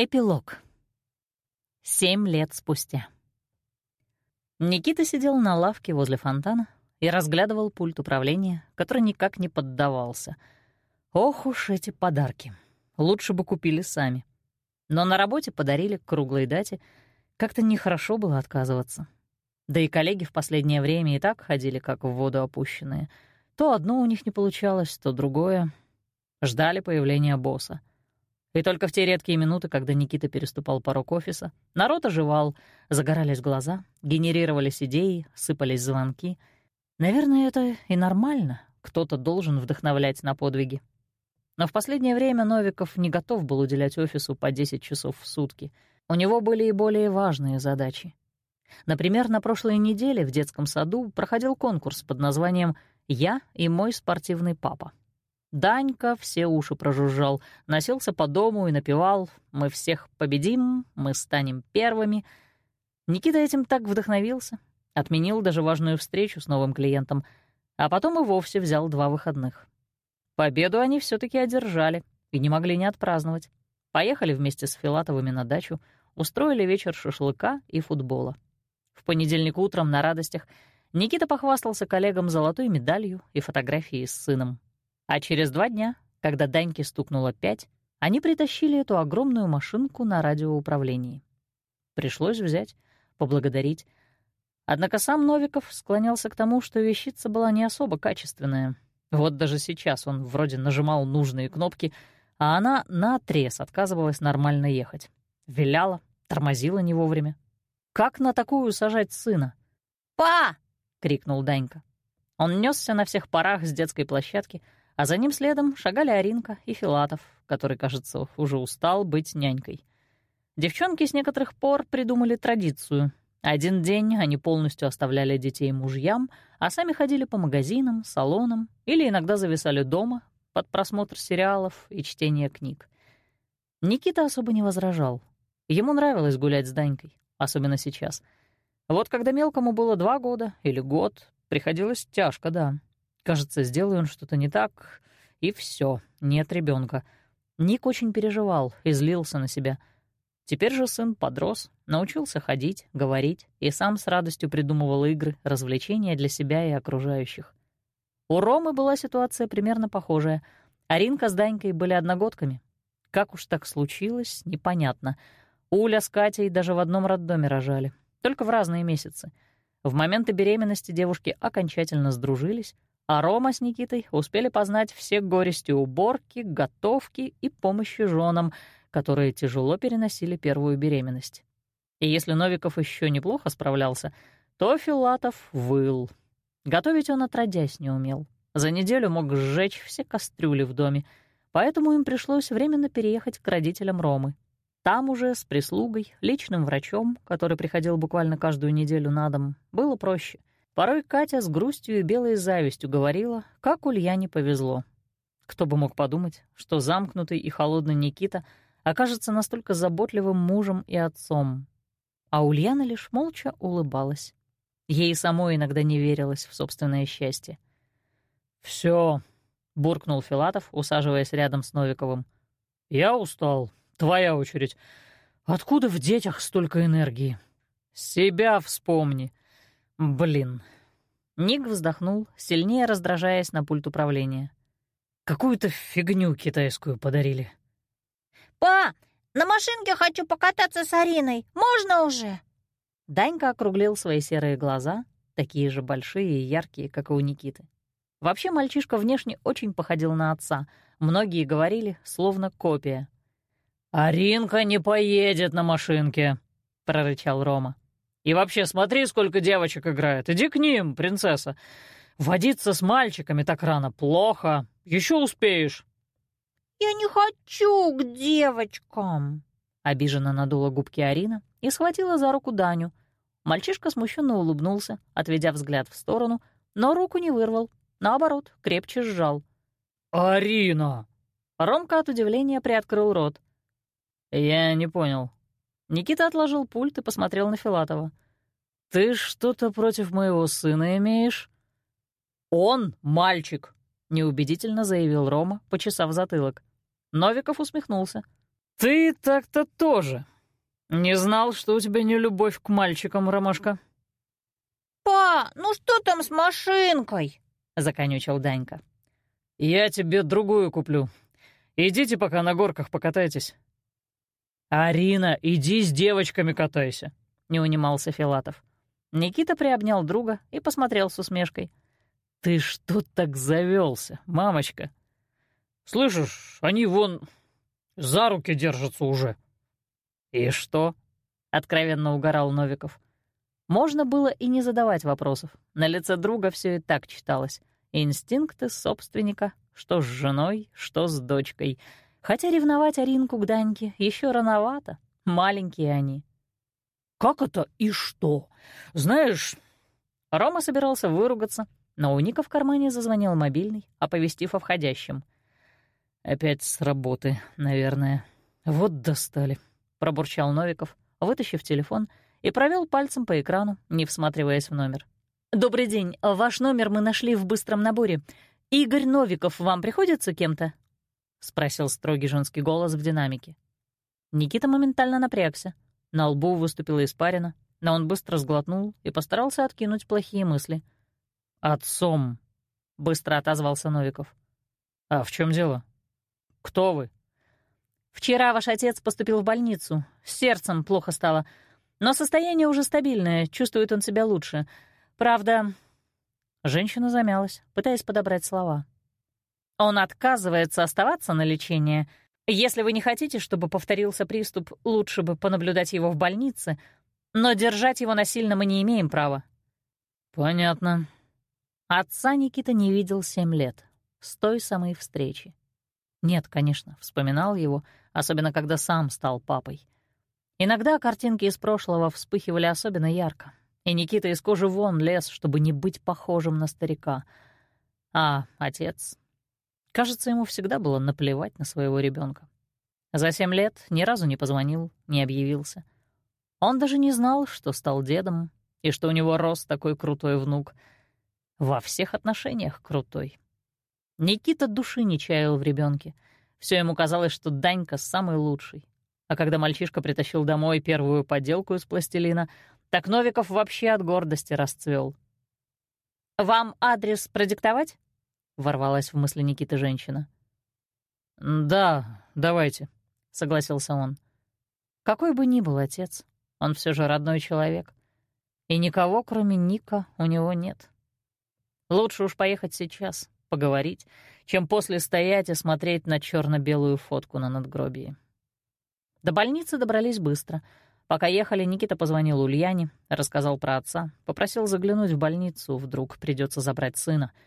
Эпилог. Семь лет спустя. Никита сидел на лавке возле фонтана и разглядывал пульт управления, который никак не поддавался. Ох уж эти подарки. Лучше бы купили сами. Но на работе подарили к круглой дате. Как-то нехорошо было отказываться. Да и коллеги в последнее время и так ходили, как в воду опущенные. То одно у них не получалось, то другое. Ждали появления босса — и только в те редкие минуты, когда Никита переступал порог офиса, народ оживал, загорались глаза, генерировались идеи, сыпались звонки. Наверное, это и нормально. Кто-то должен вдохновлять на подвиги. Но в последнее время Новиков не готов был уделять офису по 10 часов в сутки. У него были и более важные задачи. Например, на прошлой неделе в детском саду проходил конкурс под названием «Я и мой спортивный папа». Данька все уши прожужжал, носился по дому и напевал «Мы всех победим, мы станем первыми». Никита этим так вдохновился, отменил даже важную встречу с новым клиентом, а потом и вовсе взял два выходных. Победу они все таки одержали и не могли не отпраздновать. Поехали вместе с Филатовыми на дачу, устроили вечер шашлыка и футбола. В понедельник утром на радостях Никита похвастался коллегам золотой медалью и фотографией с сыном. А через два дня, когда Даньке стукнуло пять, они притащили эту огромную машинку на радиоуправлении. Пришлось взять, поблагодарить. Однако сам Новиков склонялся к тому, что вещица была не особо качественная. Вот даже сейчас он вроде нажимал нужные кнопки, а она наотрез отказывалась нормально ехать. Виляла, тормозила не вовремя. Как на такую сажать сына? «Па!» — крикнул Данька. Он несся на всех парах с детской площадки — а за ним следом шагали Аринка и Филатов, который, кажется, уже устал быть нянькой. Девчонки с некоторых пор придумали традицию. Один день они полностью оставляли детей мужьям, а сами ходили по магазинам, салонам или иногда зависали дома под просмотр сериалов и чтение книг. Никита особо не возражал. Ему нравилось гулять с Данькой, особенно сейчас. Вот когда мелкому было два года или год, приходилось тяжко, да. Кажется, сделаю он что-то не так, и все, нет ребенка. Ник очень переживал и злился на себя. Теперь же сын подрос, научился ходить, говорить и сам с радостью придумывал игры, развлечения для себя и окружающих. У Ромы была ситуация примерно похожая. Аринка с Данькой были одногодками. Как уж так случилось, непонятно. Уля с Катей даже в одном роддоме рожали, только в разные месяцы. В моменты беременности девушки окончательно сдружились, а Рома с Никитой успели познать все горести уборки, готовки и помощи женам, которые тяжело переносили первую беременность. И если Новиков еще неплохо справлялся, то Филатов выл. Готовить он отродясь не умел. За неделю мог сжечь все кастрюли в доме, поэтому им пришлось временно переехать к родителям Ромы. Там уже с прислугой, личным врачом, который приходил буквально каждую неделю на дом, было проще. Порой Катя с грустью и белой завистью говорила, как Ульяне повезло. Кто бы мог подумать, что замкнутый и холодный Никита окажется настолько заботливым мужем и отцом. А Ульяна лишь молча улыбалась. Ей самой иногда не верилось в собственное счастье. Все, буркнул Филатов, усаживаясь рядом с Новиковым. «Я устал. Твоя очередь. Откуда в детях столько энергии? Себя вспомни. Блин. Ник вздохнул, сильнее раздражаясь на пульт управления. Какую-то фигню китайскую подарили. «Па, на машинке хочу покататься с Ариной. Можно уже?» Данька округлил свои серые глаза, такие же большие и яркие, как и у Никиты. Вообще мальчишка внешне очень походил на отца. Многие говорили, словно копия. «Аринка не поедет на машинке», — прорычал Рома. И вообще, смотри, сколько девочек играет. Иди к ним, принцесса. Водиться с мальчиками так рано плохо. Еще успеешь». «Я не хочу к девочкам», — обиженно надула губки Арина и схватила за руку Даню. Мальчишка смущенно улыбнулся, отведя взгляд в сторону, но руку не вырвал, наоборот, крепче сжал. «Арина!» Ромка от удивления приоткрыл рот. «Я не понял, Никита отложил пульт и посмотрел на Филатова. «Ты что-то против моего сына имеешь?» «Он мальчик», — неубедительно заявил Рома, почесав затылок. Новиков усмехнулся. «Ты так-то тоже. Не знал, что у тебя не любовь к мальчикам, Ромашка». «Па, ну что там с машинкой?» — законючил Данька. «Я тебе другую куплю. Идите пока на горках покатайтесь». «Арина, иди с девочками катайся», — не унимался Филатов. Никита приобнял друга и посмотрел с усмешкой. «Ты что так завелся, мамочка? Слышишь, они вон за руки держатся уже». «И что?» — откровенно угорал Новиков. Можно было и не задавать вопросов. На лице друга все и так читалось. Инстинкты собственника, что с женой, что с дочкой. Хотя ревновать Аринку к Даньке еще рановато. Маленькие они. «Как это и что? Знаешь...» Рома собирался выругаться, но у Ника в кармане зазвонил мобильный, оповестив о входящем. «Опять с работы, наверное. Вот достали», — пробурчал Новиков, вытащив телефон и провел пальцем по экрану, не всматриваясь в номер. «Добрый день. Ваш номер мы нашли в быстром наборе. Игорь Новиков вам приходится кем-то?» — спросил строгий женский голос в динамике. Никита моментально напрягся. На лбу выступила испарина, но он быстро сглотнул и постарался откинуть плохие мысли. «Отцом», — быстро отозвался Новиков. «А в чем дело? Кто вы?» «Вчера ваш отец поступил в больницу. С сердцем плохо стало. Но состояние уже стабильное, чувствует он себя лучше. Правда...» Женщина замялась, пытаясь подобрать слова. «Он отказывается оставаться на лечении. Если вы не хотите, чтобы повторился приступ, лучше бы понаблюдать его в больнице, но держать его насильно мы не имеем права». «Понятно». Отца Никита не видел семь лет, с той самой встречи. Нет, конечно, вспоминал его, особенно когда сам стал папой. Иногда картинки из прошлого вспыхивали особенно ярко, и Никита из кожи вон лез, чтобы не быть похожим на старика. А отец Кажется, ему всегда было наплевать на своего ребенка. За семь лет ни разу не позвонил, не объявился. Он даже не знал, что стал дедом и что у него рос такой крутой внук. Во всех отношениях крутой. Никита души не чаял в ребенке. Все ему казалось, что Данька самый лучший. А когда мальчишка притащил домой первую поделку из пластилина, так Новиков вообще от гордости расцвел. «Вам адрес продиктовать?» Ворвалась в мысли Никиты женщина. «Да, давайте», — согласился он. Какой бы ни был отец, он все же родной человек. И никого, кроме Ника, у него нет. Лучше уж поехать сейчас, поговорить, чем после стоять и смотреть на черно белую фотку на надгробии. До больницы добрались быстро. Пока ехали, Никита позвонил Ульяне, рассказал про отца, попросил заглянуть в больницу, вдруг придется забрать сына —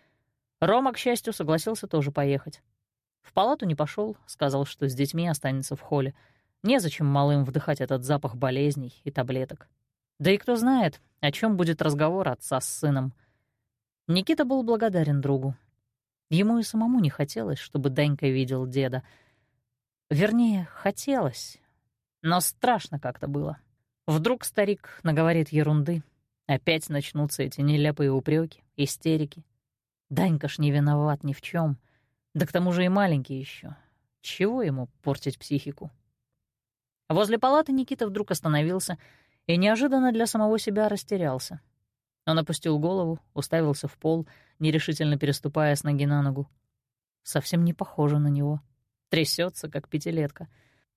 Рома, к счастью, согласился тоже поехать. В палату не пошел, сказал, что с детьми останется в холле. Незачем малым вдыхать этот запах болезней и таблеток. Да и кто знает, о чем будет разговор отца с сыном. Никита был благодарен другу. Ему и самому не хотелось, чтобы Данька видел деда. Вернее, хотелось, но страшно как-то было. Вдруг старик наговорит ерунды, опять начнутся эти нелепые упреки, истерики. Данька ж не виноват ни в чем. Да к тому же и маленький еще. Чего ему портить психику? Возле палаты Никита вдруг остановился и неожиданно для самого себя растерялся. Он опустил голову, уставился в пол, нерешительно переступая с ноги на ногу. Совсем не похоже на него. Трясется, как пятилетка.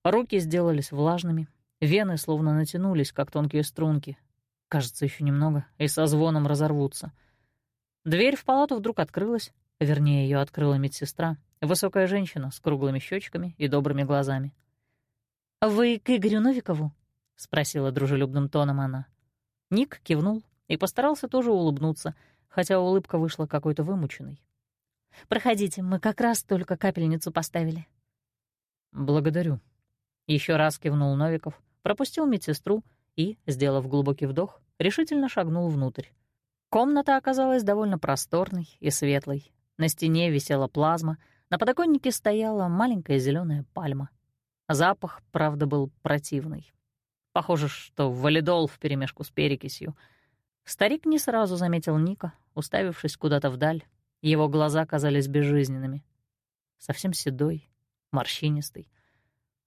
Руки сделались влажными, вены словно натянулись, как тонкие струнки. Кажется, еще немного, и со звоном разорвутся — Дверь в палату вдруг открылась, вернее, ее открыла медсестра, высокая женщина с круглыми щечками и добрыми глазами. «Вы к Игорю Новикову?» — спросила дружелюбным тоном она. Ник кивнул и постарался тоже улыбнуться, хотя улыбка вышла какой-то вымученной. «Проходите, мы как раз только капельницу поставили». «Благодарю». Еще раз кивнул Новиков, пропустил медсестру и, сделав глубокий вдох, решительно шагнул внутрь. Комната оказалась довольно просторной и светлой. На стене висела плазма, на подоконнике стояла маленькая зеленая пальма. Запах, правда, был противный. Похоже, что валидол вперемешку с перекисью. Старик не сразу заметил Ника, уставившись куда-то вдаль. Его глаза казались безжизненными. Совсем седой, морщинистый.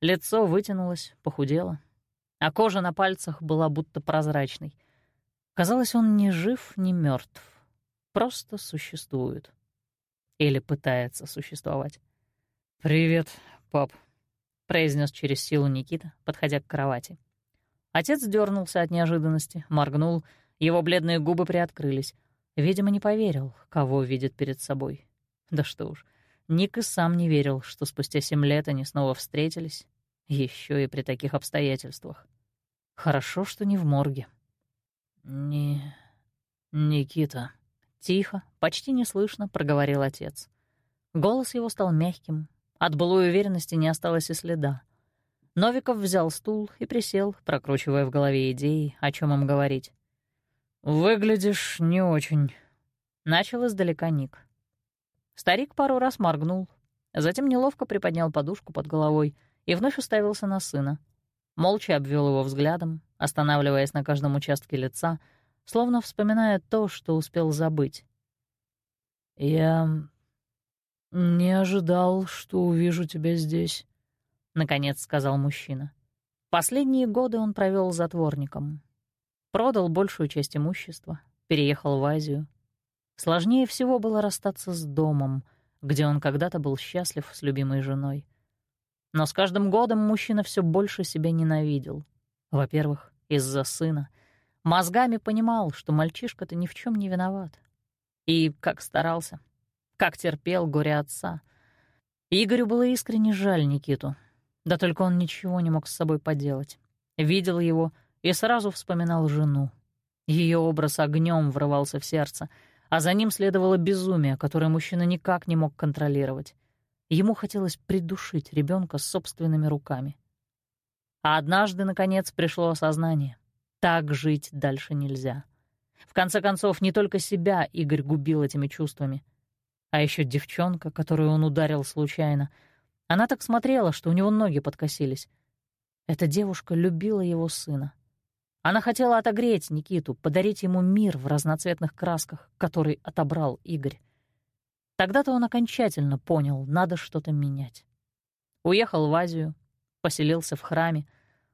Лицо вытянулось, похудело, а кожа на пальцах была будто прозрачной. Казалось, он не жив, не мертв, просто существует. Или пытается существовать. «Привет, пап», — произнес через силу Никита, подходя к кровати. Отец дернулся от неожиданности, моргнул, его бледные губы приоткрылись. Видимо, не поверил, кого видит перед собой. Да что уж, Ник и сам не верил, что спустя семь лет они снова встретились, еще и при таких обстоятельствах. Хорошо, что не в морге. «Не... Никита», — тихо, почти неслышно проговорил отец. Голос его стал мягким, от былой уверенности не осталось и следа. Новиков взял стул и присел, прокручивая в голове идеи, о чем им говорить. «Выглядишь не очень», — начал издалека Ник. Старик пару раз моргнул, затем неловко приподнял подушку под головой и вновь уставился на сына. Молча обвел его взглядом, останавливаясь на каждом участке лица, словно вспоминая то, что успел забыть. «Я «Не ожидал, что увижу тебя здесь», — наконец сказал мужчина. Последние годы он провел затворником. Продал большую часть имущества, переехал в Азию. Сложнее всего было расстаться с домом, где он когда-то был счастлив с любимой женой. Но с каждым годом мужчина все больше себя ненавидел. Во-первых, из-за сына. Мозгами понимал, что мальчишка-то ни в чем не виноват. И как старался, как терпел горе отца. Игорю было искренне жаль Никиту. Да только он ничего не мог с собой поделать. Видел его и сразу вспоминал жену. Ее образ огнем врывался в сердце, а за ним следовало безумие, которое мужчина никак не мог контролировать. Ему хотелось придушить ребенка собственными руками. А однажды, наконец, пришло осознание. Так жить дальше нельзя. В конце концов, не только себя Игорь губил этими чувствами — а еще девчонка, которую он ударил случайно. Она так смотрела, что у него ноги подкосились. Эта девушка любила его сына. Она хотела отогреть Никиту, подарить ему мир в разноцветных красках, который отобрал Игорь. Тогда-то он окончательно понял, надо что-то менять. Уехал в Азию, поселился в храме,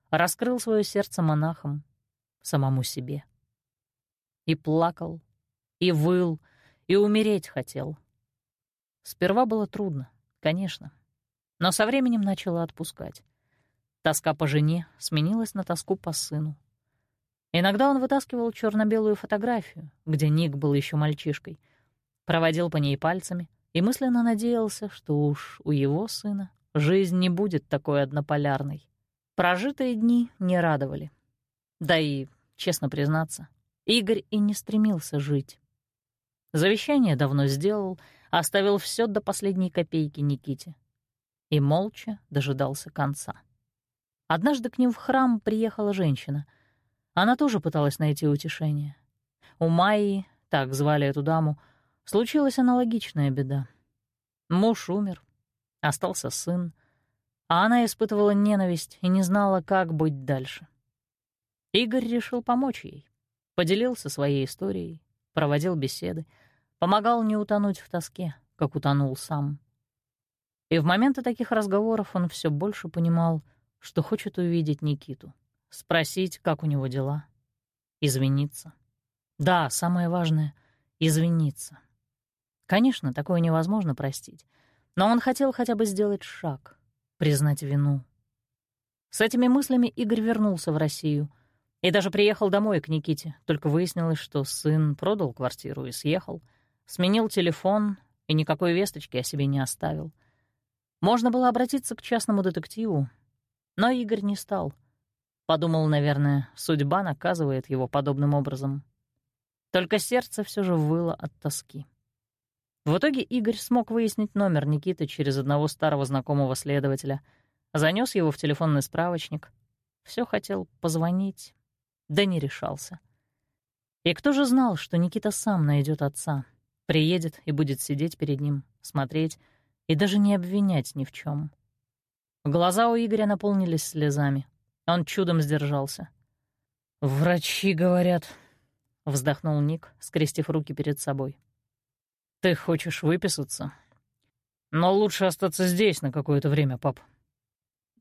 раскрыл свое сердце монахам, самому себе. И плакал, и выл, и умереть хотел — Сперва было трудно, конечно, но со временем начала отпускать. Тоска по жене сменилась на тоску по сыну. Иногда он вытаскивал черно белую фотографию, где Ник был еще мальчишкой, проводил по ней пальцами и мысленно надеялся, что уж у его сына жизнь не будет такой однополярной. Прожитые дни не радовали. Да и, честно признаться, Игорь и не стремился жить. Завещание давно сделал — оставил все до последней копейки Никите и молча дожидался конца. Однажды к ним в храм приехала женщина. Она тоже пыталась найти утешение. У Майи, так звали эту даму, случилась аналогичная беда. Муж умер, остался сын, а она испытывала ненависть и не знала, как быть дальше. Игорь решил помочь ей, поделился своей историей, проводил беседы, помогал не утонуть в тоске, как утонул сам. И в моменты таких разговоров он все больше понимал, что хочет увидеть Никиту, спросить, как у него дела, извиниться. Да, самое важное — извиниться. Конечно, такое невозможно простить, но он хотел хотя бы сделать шаг, признать вину. С этими мыслями Игорь вернулся в Россию и даже приехал домой к Никите, только выяснилось, что сын продал квартиру и съехал — Сменил телефон и никакой весточки о себе не оставил. Можно было обратиться к частному детективу, но Игорь не стал. Подумал, наверное, судьба наказывает его подобным образом. Только сердце все же выло от тоски. В итоге Игорь смог выяснить номер Никиты через одного старого знакомого следователя, занес его в телефонный справочник. Все хотел позвонить, да не решался. И кто же знал, что Никита сам найдет отца? Приедет и будет сидеть перед ним, смотреть и даже не обвинять ни в чем. Глаза у Игоря наполнились слезами. Он чудом сдержался. «Врачи говорят», — вздохнул Ник, скрестив руки перед собой. «Ты хочешь выписаться? Но лучше остаться здесь на какое-то время, пап».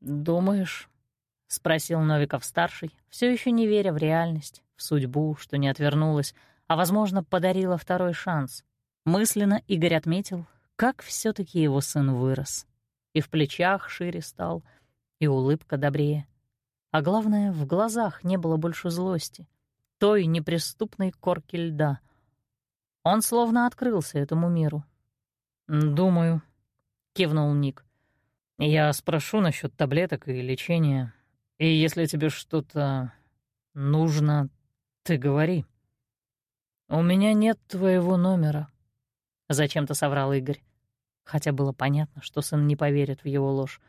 «Думаешь?» — спросил Новиков-старший, все еще не веря в реальность, в судьбу, что не отвернулась, а, возможно, подарила второй шанс. Мысленно Игорь отметил, как все таки его сын вырос. И в плечах шире стал, и улыбка добрее. А главное, в глазах не было больше злости, той неприступной корки льда. Он словно открылся этому миру. «Думаю», — кивнул Ник. «Я спрошу насчет таблеток и лечения, и если тебе что-то нужно, ты говори». «У меня нет твоего номера», — зачем-то соврал Игорь. Хотя было понятно, что сын не поверит в его ложь.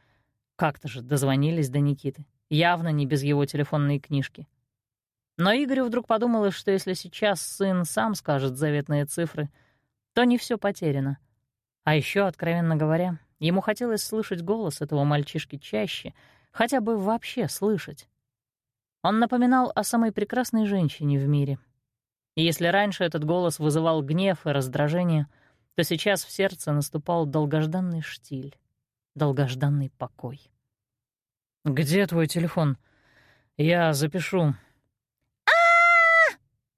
Как-то же дозвонились до Никиты. Явно не без его телефонной книжки. Но Игорю вдруг подумалось, что если сейчас сын сам скажет заветные цифры, то не все потеряно. А еще, откровенно говоря, ему хотелось слышать голос этого мальчишки чаще, хотя бы вообще слышать. Он напоминал о самой прекрасной женщине в мире. И если раньше этот голос вызывал гнев и раздражение, то сейчас в сердце наступал долгожданный штиль, долгожданный покой. «Где твой телефон? Я запишу»,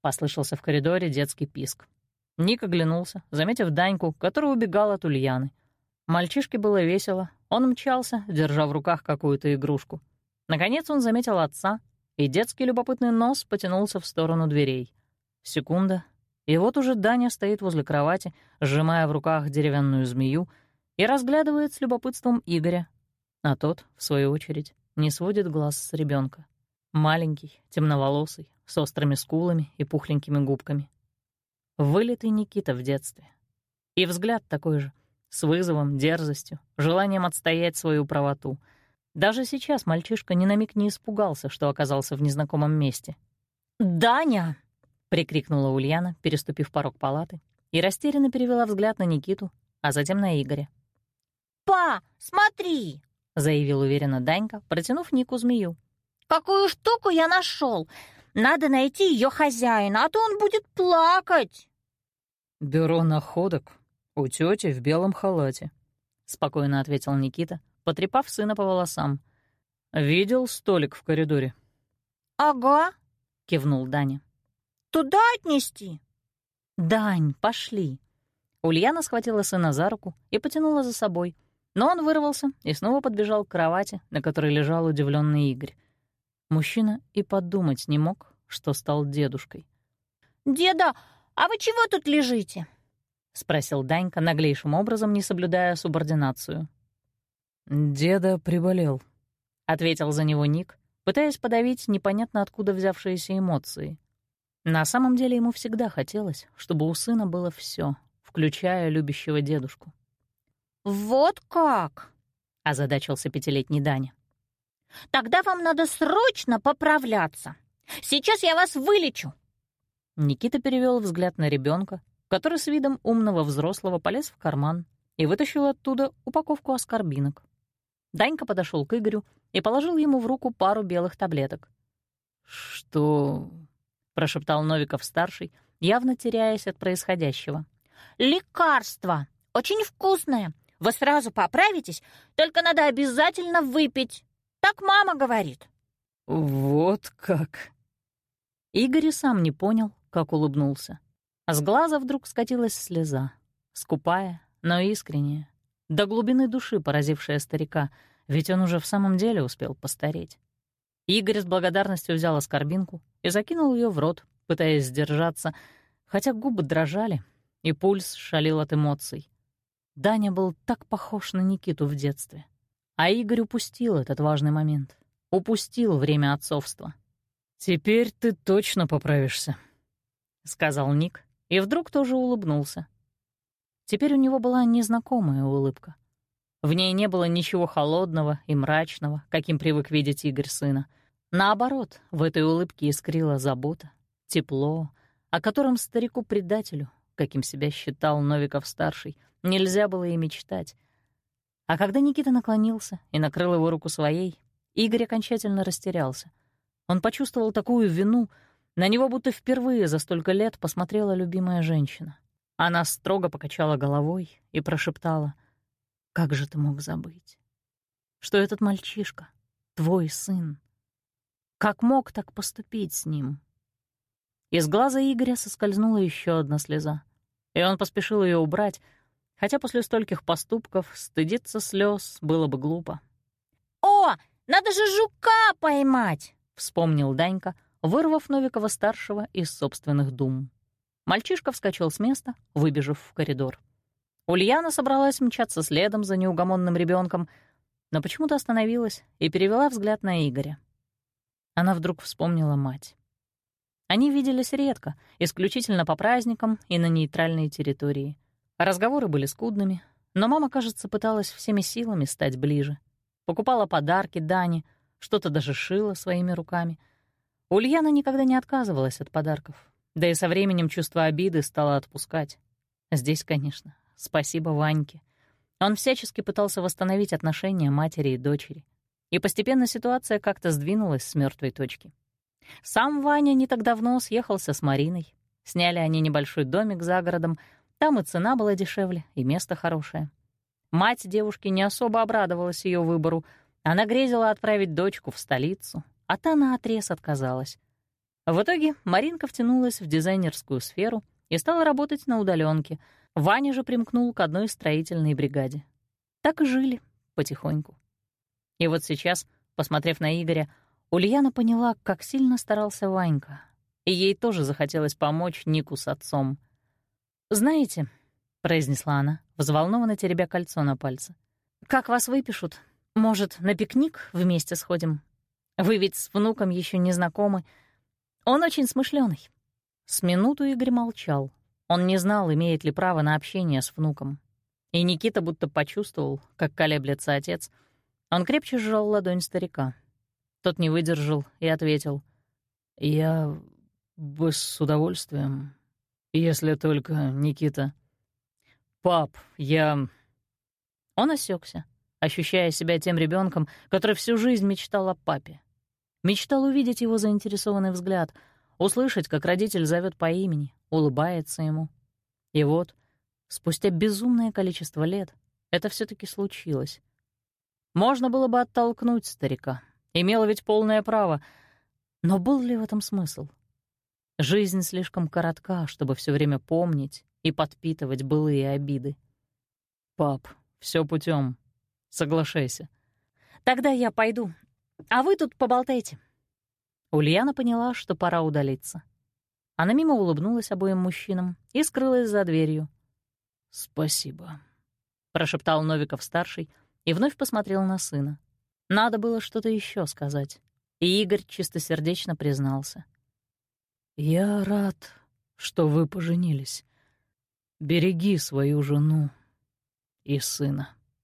Послышался в коридоре детский писк. Ник оглянулся, заметив Даньку, которая убегала от Ульяны. Мальчишке было весело. Он мчался, держа в руках какую-то игрушку. Наконец он заметил отца, и детский любопытный нос потянулся в сторону дверей. Секунда, и вот уже Даня стоит возле кровати, сжимая в руках деревянную змею, и разглядывает с любопытством Игоря. А тот, в свою очередь, не сводит глаз с ребенка. Маленький, темноволосый, с острыми скулами и пухленькими губками. Вылитый Никита в детстве. И взгляд такой же, с вызовом, дерзостью, желанием отстоять свою правоту. Даже сейчас мальчишка ни на миг не испугался, что оказался в незнакомом месте. «Даня!» — прикрикнула Ульяна, переступив порог палаты, и растерянно перевела взгляд на Никиту, а затем на Игоря. «Па, смотри!» — заявил уверенно Данька, протянув Нику змею. «Какую штуку я нашел! Надо найти ее хозяина, а то он будет плакать. «Бюро находок у тети в белом халате», — спокойно ответил Никита, потрепав сына по волосам. «Видел столик в коридоре?» «Ага», — кивнул Даня. «Туда отнести?» «Дань, пошли». Ульяна схватила сына за руку и потянула за собой, но он вырвался и снова подбежал к кровати, на которой лежал удивленный Игорь. Мужчина и подумать не мог, что стал дедушкой. «Деда, а вы чего тут лежите?» — спросил Данька, наглейшим образом не соблюдая субординацию. «Деда приболел», — ответил за него Ник, пытаясь подавить непонятно откуда взявшиеся эмоции. На самом деле ему всегда хотелось, чтобы у сына было все, включая любящего дедушку. «Вот как!» — озадачился пятилетний Даня. Тогда вам надо срочно поправляться. Сейчас я вас вылечу». Никита перевел взгляд на ребенка, который с видом умного взрослого полез в карман и вытащил оттуда упаковку аскорбинок. Данька подошел к Игорю и положил ему в руку пару белых таблеток. «Что?» — прошептал Новиков-старший, явно теряясь от происходящего. «Лекарство! Очень вкусное! Вы сразу поправитесь, только надо обязательно выпить!» Так мама говорит». «Вот как!» Игорь сам не понял, как улыбнулся. А с глаза вдруг скатилась слеза, скупая, но искренняя, до глубины души поразившая старика, ведь он уже в самом деле успел постареть. Игорь с благодарностью взял оскорбинку и закинул ее в рот, пытаясь сдержаться, хотя губы дрожали, и пульс шалил от эмоций. Даня был так похож на Никиту в детстве. А Игорь упустил этот важный момент. Упустил время отцовства. «Теперь ты точно поправишься», — сказал Ник, и вдруг тоже улыбнулся. Теперь у него была незнакомая улыбка. В ней не было ничего холодного и мрачного, каким привык видеть Игорь сына. Наоборот, в этой улыбке искрила забота, тепло, о котором старику-предателю, каким себя считал Новиков-старший, нельзя было и мечтать, а когда Никита наклонился и накрыл его руку своей, Игорь окончательно растерялся. Он почувствовал такую вину, на него будто впервые за столько лет посмотрела любимая женщина. Она строго покачала головой и прошептала, «Как же ты мог забыть, что этот мальчишка, твой сын. Как мог так поступить с ним? Из глаза Игоря соскользнула еще одна слеза, и он поспешил ее убрать, хотя после стольких поступков стыдиться слез было бы глупо. «О, надо же жука поймать!» — вспомнил Данька, вырвав Новикова-старшего из собственных дум. Мальчишка вскочил с места, выбежав в коридор. Ульяна собралась мчаться следом за неугомонным ребенком, но почему-то остановилась и перевела взгляд на Игоря. Она вдруг вспомнила мать. Они виделись редко, исключительно по праздникам и на нейтральной территории. Разговоры были скудными, но мама, кажется, пыталась всеми силами стать ближе. Покупала подарки Дане, что-то даже шила своими руками. Ульяна никогда не отказывалась от подарков, да и со временем чувство обиды стало отпускать. Здесь, конечно, спасибо Ваньке. Он всячески пытался восстановить отношения матери и дочери. И постепенно ситуация как-то сдвинулась с мертвой точки. Сам Ваня не так давно съехался с Мариной. Сняли они небольшой домик за городом. Там и цена была дешевле, и место хорошее. Мать девушки не особо обрадовалась ее выбору. Она грезила отправить дочку в столицу, а та наотрез отказалась. В итоге Маринка втянулась в дизайнерскую сферу и стала работать на удаленке. Ваня же примкнул к одной строительной бригаде. Так и жили потихоньку. И вот сейчас, посмотрев на Игоря, Ульяна поняла, как сильно старался Ванька, и ей тоже захотелось помочь Нику с отцом. «Знаете», — произнесла она, взволнованно теребя кольцо на пальце, «как вас выпишут? Может, на пикник вместе сходим? Вы ведь с внуком еще не знакомы. Он очень смышленый. С минуту Игорь молчал. Он не знал, имеет ли право на общение с внуком. И Никита будто почувствовал, как колеблется отец. Он крепче сжал ладонь старика. Тот не выдержал и ответил. «Я бы с удовольствием, если только Никита...» «Пап, я...» Он осекся, ощущая себя тем ребенком, который всю жизнь мечтал о папе. Мечтал увидеть его заинтересованный взгляд, услышать, как родитель зовет по имени, улыбается ему. И вот, спустя безумное количество лет, это все таки случилось. Можно было бы оттолкнуть старика, Имела ведь полное право. Но был ли в этом смысл? Жизнь слишком коротка, чтобы все время помнить и подпитывать былые обиды. «Пап, все путем. Соглашайся». «Тогда я пойду. А вы тут поболтайте». Ульяна поняла, что пора удалиться. Она мимо улыбнулась обоим мужчинам и скрылась за дверью. «Спасибо», — прошептал Новиков-старший и вновь посмотрел на сына. Надо было что-то еще сказать. И Игорь чистосердечно признался. «Я рад, что вы поженились. Береги свою жену и сына».